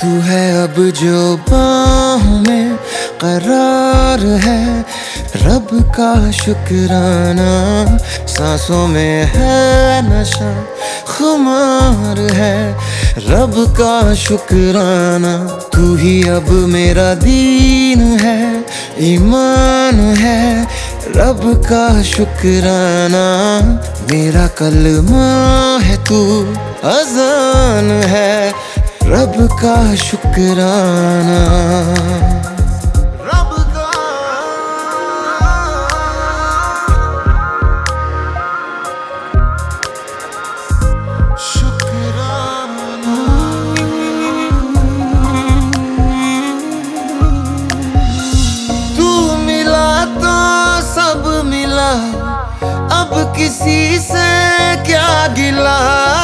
تو ہے اب جو باہوں میں قرار ہے، رب کا شکرانہ۔ سانسوں میں ہے نشہ، خمار ہے۔ رب کا شکرانہ، تو ہی اب میرا دین ہے، ایمان ہے۔ رب کا شکرانہ، میرا کلمہ ہے تو اذان ہے۔ رب کا شکرانہ۔ رب کا شکرانہ۔ تو ملا تو سب ملا۔ اب کسی سے کیا گلا؟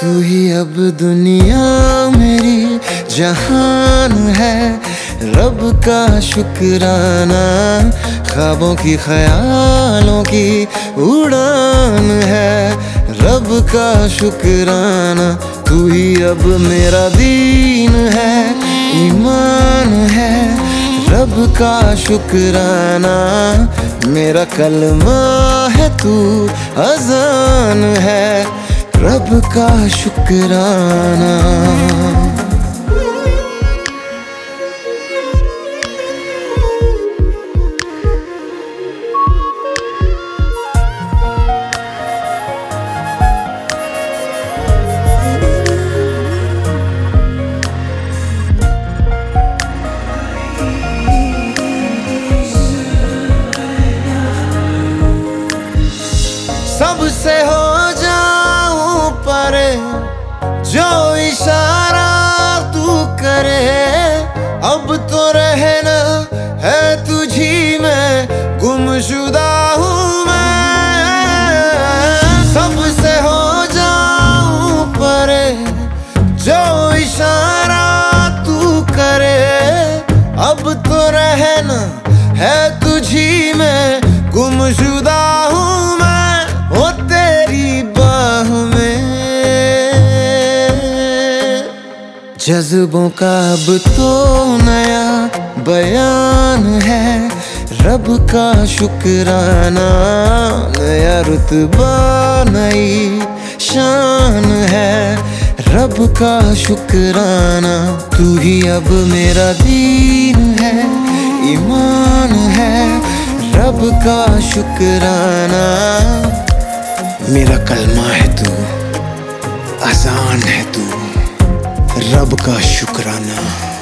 تو ہی اب دنیا میری جہان ہے۔ رب کا شکرانہ خوابوں کی، خیالوں کی اڑان ہے۔ رب کا شکرانہ تو ہی اب میرا دین ہے، ایمان ہے۔ رب کا شکرانہ میرا کلمہ ہے تو اذان ہے۔ رب کا شکرانہ۔ سب سے ہو جو اشارہ تو کرے اب تو رہنا ہے تجھی میں گم شدہ ہوں میں۔ سب سے ہو جاؤں پرے جو اشارہ تو کرے اب تو رہنا ہے تجھی میں گم شدہ جذبوں کا اب تو نیا بیان ہے۔ رب کا شکرانہ، نیا رتبہ، نئی شان ہے۔ رب کا شکرانہ، تو ہی اب میرا دین ہے، ایمان ہے۔ رب کا شکرانہ۔ میرا کلمہ ہے تو، اذان ہے تو۔ رب کا شکرانہ۔